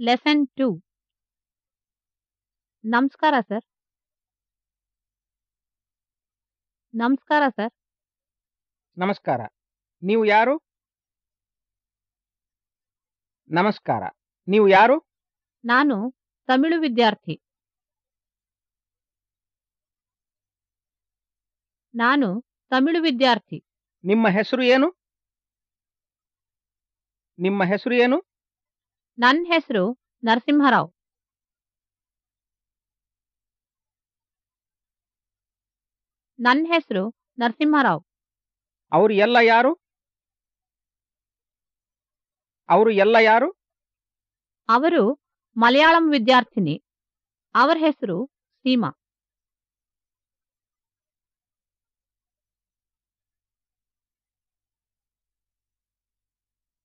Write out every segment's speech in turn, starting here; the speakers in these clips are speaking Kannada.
ಲೆಸನ್ ಟು ನಮಸ್ಕಾರ ಸರ್ ನಮಸ್ಕಾರ ಸರ್ ನಮಸ್ಕಾರ. ನೀವು ಯಾರು? ನಮಸ್ಕಾರ. ನೀವು ಯಾರು? ನಾನು ತಮಿಳು ವಿದ್ಯಾರ್ಥಿ. ನಾನು ತಮಿಳು ವಿದ್ಯಾರ್ಥಿ. ನಿಮ್ಮ ಹೆಸರು ಏನು? ನಿಮ್ಮ ಹೆಸರು ಏನು? ನನ್ನ ಹೆಸರು ನರಸಿಂಹರಾವ್. ನನ್ನ ಹೆಸರು ನರಸಿಂಹರಾವ್. ಅವರು ಎಲ್ಲ ಯಾರು? ಅವರು ಎಲ್ಲ ಯಾರು? ಅವರು ಮಲಯಾಳಂ ವಿದ್ಯಾರ್ಥಿನಿ. ಅವರ ಹೆಸರು ಸೀಮಾ.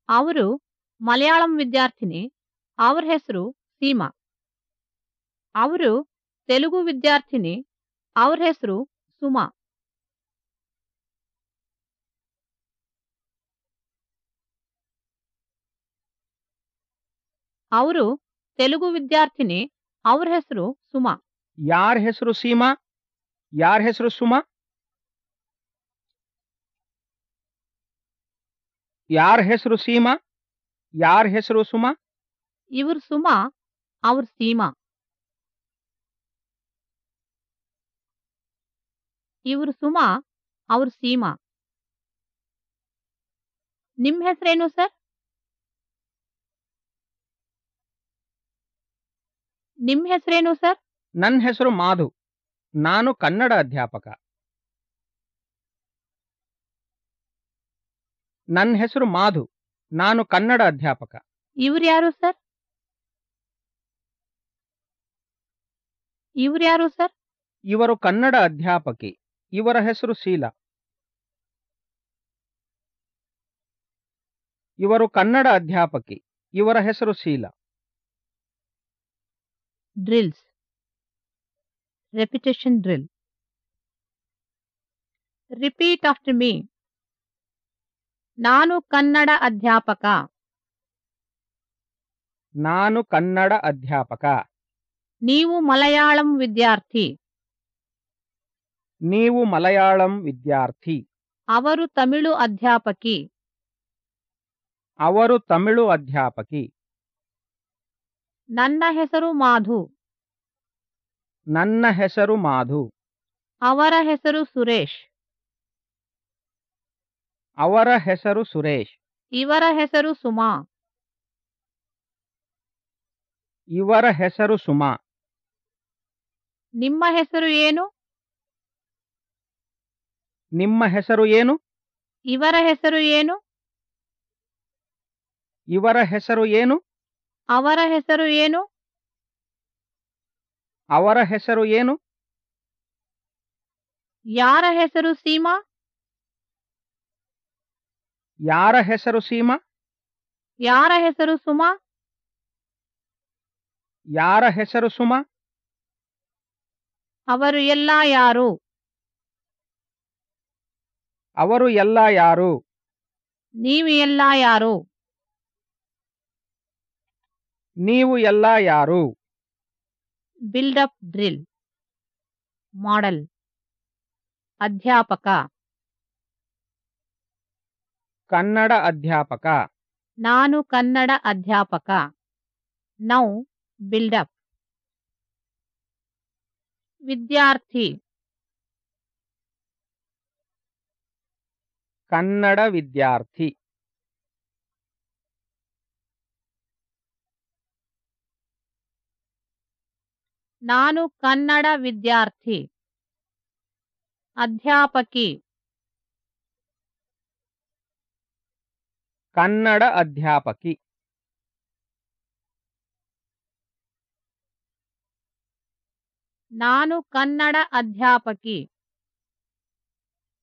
ಅವರು ಮಲಯಾಳಂ ವಿದ್ಯಾರ್ಥಿನಿ ಅವ್ರ ಹೆಸರು ಸೀಮಾ ಅವರು ತೆಲುಗು ವಿದ್ಯಾರ್ಥಿನಿ ಅವ್ರ ಹೆಸರು ಸುಮಾ ಅವರು ತೆಲುಗು ವಿದ್ಯಾರ್ಥಿನಿ ಅವ್ರ ಹೆಸರು ಸುಮಾ ಯಾರ ಹೆಸರು ಸೀಮಾ? ಯಾರ ಹೆಸರು ಸುಮಾ? ಯಾರ ಹೆಸರು ಸೀಮಾ? ಯಾರ ಹೆಸರು ಸುಮಾ? ಇವ್ರ ಸುಮಾ ಅವ್ರ ಸೀಮಾ. ಇವ್ರ ಸುಮಾ ಅವ್ರ ಸೀಮಾ. ನಿಮ್ ಹೆಸರೇನು ಸರ್? ನಿಮ್ ಹೆಸರೇನು ಸರ್? ನನ್ನ ಹೆಸರು ಮಾಧು. ನಾನು ಕನ್ನಡ ಅಧ್ಯಾಪಕ. ನನ್ನ ಹೆಸರು ಮಾಧು. ನಾನು ಕನ್ನಡ ಅಧ್ಯಾಪಕ. ಇವ್ರು ಯಾರು ಸರ್? ಇವ್ರು ಯಾರು ಸರ್? ಇವರು ಕನ್ನಡ ಅಧ್ಯಾಪಕಿ. ಇವರ ಹೆಸರು ಶೀಲಾ. ಇವರು ಕನ್ನಡ ಅಧ್ಯಾಪಕಿ. ಇವರ ಹೆಸರು Sheela. Drills. Repetition drill. Repeat after me. ನಾನು ಕನ್ನಡ ಅಧ್ಯಾಪಕ. ನಾನು ಕನ್ನಡ ಅಧ್ಯಾಪಕ. ನೀವು ಮಲಯಾಳಂ ವಿದ್ಯಾರ್ಥಿ. ನೀವು ಮಲಯಾಳಂ ವಿದ್ಯಾರ್ಥಿ. ಅವರು ತಮಿಳು ಅಧ್ಯಾಪಕಿ. ಅವರು ತಮಿಳು ಅಧ್ಯಾಪಕಿ. ನನ್ನ ಹೆಸರು ಮಾಧು. ನನ್ನ ಹೆಸರು ಮಾಧು. ಅವರ ಹೆಸರು ಸುರೇಶ್. ಅವರ ಹೆಸರು ಸುರೇಶ್. ಇವರ ಹೆಸರು ಸುಮಾ. ಇವರ ಹೆಸರು ಸುಮಾ. ನಿಮ್ಮ ಹೆಸರು ಏನು? ನಿಮ್ಮ ಹೆಸರು ಏನು? ಇವರ ಹೆಸರು ಏನು? ಇವರ ಹೆಸರು ಏನು? ಅವರ ಹೆಸರು ಏನು? ಅವರ ಹೆಸರು ಏನು? ಯಾರ ಹೆಸರು ಸೀಮಾ? ಯಾರ ಹೆಸರು ಸೀಮಾ? ಯಾರ ಹೆಸರು ಸುಮಾ? ಯಾರ ಹೆಸರು ಸುಮಾ? ಅವರು ಎಲ್ಲ ಯಾರು? ಅವರು ಎಲ್ಲ ಯಾರು? ನೀವು ಎಲ್ಲ ಯಾರು? ನೀವು ಎಲ್ಲ ಯಾರು? ಬಿಲ್ಡಪ್ ಡ್ರಿಲ್ ಮಾಡೆಲ್ ಅಧ್ಯಾಪಕ. ಕನ್ನಡ ಅಧ್ಯಾಪಕ. ನಾನು ಕನ್ನಡ ಅಧ್ಯಾಪಕ. ನೌ ಬಿಲ್ಡಪ್ ವಿದ್ಯಾರ್ಥಿ. ಕನ್ನಡ ವಿದ್ಯಾರ್ಥಿ. ನಾನು ಕನ್ನಡ ವಿದ್ಯಾರ್ಥಿ. ಅಧ್ಯಾಪಕಿ. ಕನ್ನಡ ಅಧ್ಯಾಪಕಿ. ನಾನು ಕನ್ನಡ ಅಧ್ಯಾಪಕಿ.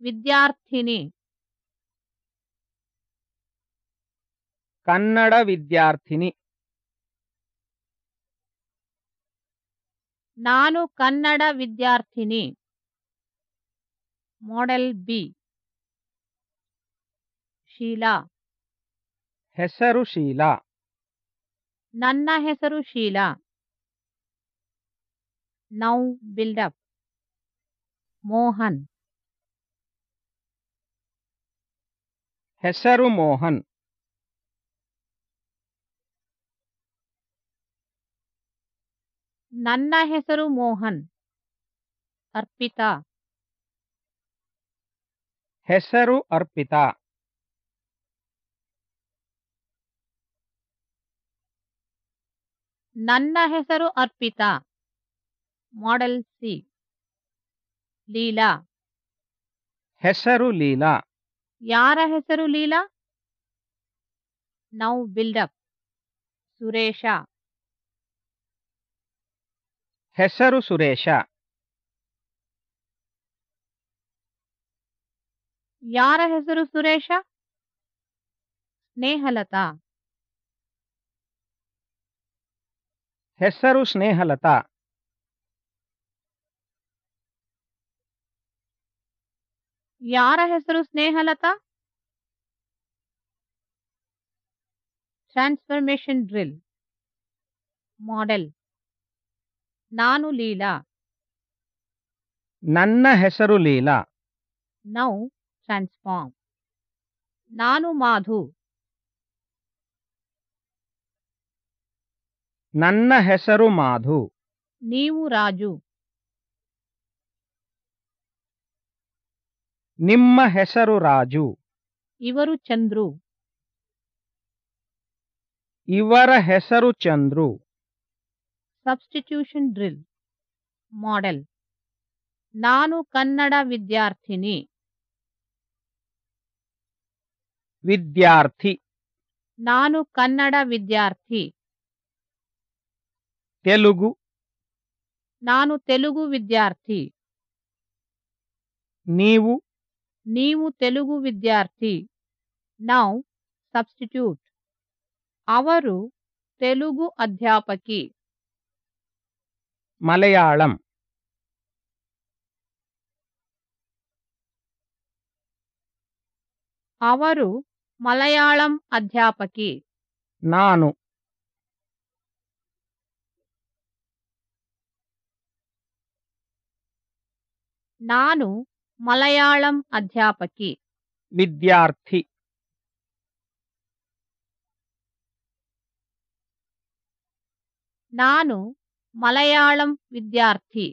ವಿದ್ಯಾರ್ಥಿನಿ. ಕನ್ನಡ ವಿದ್ಯಾರ್ಥಿನಿ. ನಾನು ಕನ್ನಡ ವಿದ್ಯಾರ್ಥಿನಿ. Model B Sheela. ಹೆಸರು ಶೀಲಾ. ನನ್ನ ಹೆಸರು ಶೀಲಾ. Now build up Mohan. ಹೆಸರು ಮೋಹನ್. ನನ್ನ ಹೆಸರು ಮೋಹನ್. ಅರ್ಪಿತಾ. ಹೆಸರು ಅರ್ಪಿತಾ. ನನ್ನ ಹೆಸರು ಅರ್ಪಿತಾ. Model C Leela. ಹೆಸರು ಲೀಲಾ. ಯಾರ ಹೆಸರು ಲೀಲಾ? Now build up Suresh. ಹೆಸರು ಸುರೇಶ. ಯಾರ ಹೆಸರು ಸುರೇಶ? ಸ್ನೇಹಲತಾ. ಹೆಸರು ಸ್ನೇಹಲತಾ. ಯಾರ ಹೆಸರು ಸ್ನೇಹಲತಾ? ಟ್ರಾನ್ಸ್ಫರ್ಮೇಷನ್ ಡ್ರಿಲ್ ಮಾಡೆಲ್ ನಾನು ಲೀಲಾ. ನನ್ನ ಹೆಸರು ಲೀಲಾ. ನೌ ಟ್ರಾನ್ಸ್ಫಾರ್ಮ್ ನಾನು ಮಾಧು. ನನ್ನ ಹೆಸರು ಮಾಧು. ನೀವು ರಾಜು. ನಿಮ್ಮ ಹೆಸರು ರಾಜು. ಇವರು ಚಂದ್ರು. ಇವರ ಹೆಸರು ಚಂದ್ರು. ಸಬ್ಸ್ಟಿಟ್ಯೂಷನ್ ಡ್ರಿಲ್ ಮಾಡೆಲ್ ನಾನು ಕನ್ನಡ ವಿದ್ಯಾರ್ಥಿನಿ. ವಿದ್ಯಾರ್ಥಿ. ನಾನು ಕನ್ನಡ ವಿದ್ಯಾರ್ಥಿ. ತೆಲುಗು ನಾನು ತೆಲುಗು ವಿದ್ಯಾರ್ಥಿ ನೀವು ನೀವು ತೆಲುಗು ವಿದ್ಯಾರ್ಥಿ ನೌ ಸಬ್ಸ್ಟಿಟ್ಯೂಟ್ ಅವರು ತೆಲುಗು ಅಧ್ಯಾಪಕಿ ಮಲಯಾಳಂ ಅವರು ಮಲಯಾಳಂ ಅಧ್ಯಾಪಕಿ ನಾನು ನಾನು ಮಲಯಾಳಂ ಅಧ್ಯಾಪಕಿ ವಿದ್ಯಾರ್ಥಿ ನಾನು ಮಲಯಾಳಂ ವಿದ್ಯಾರ್ಥಿ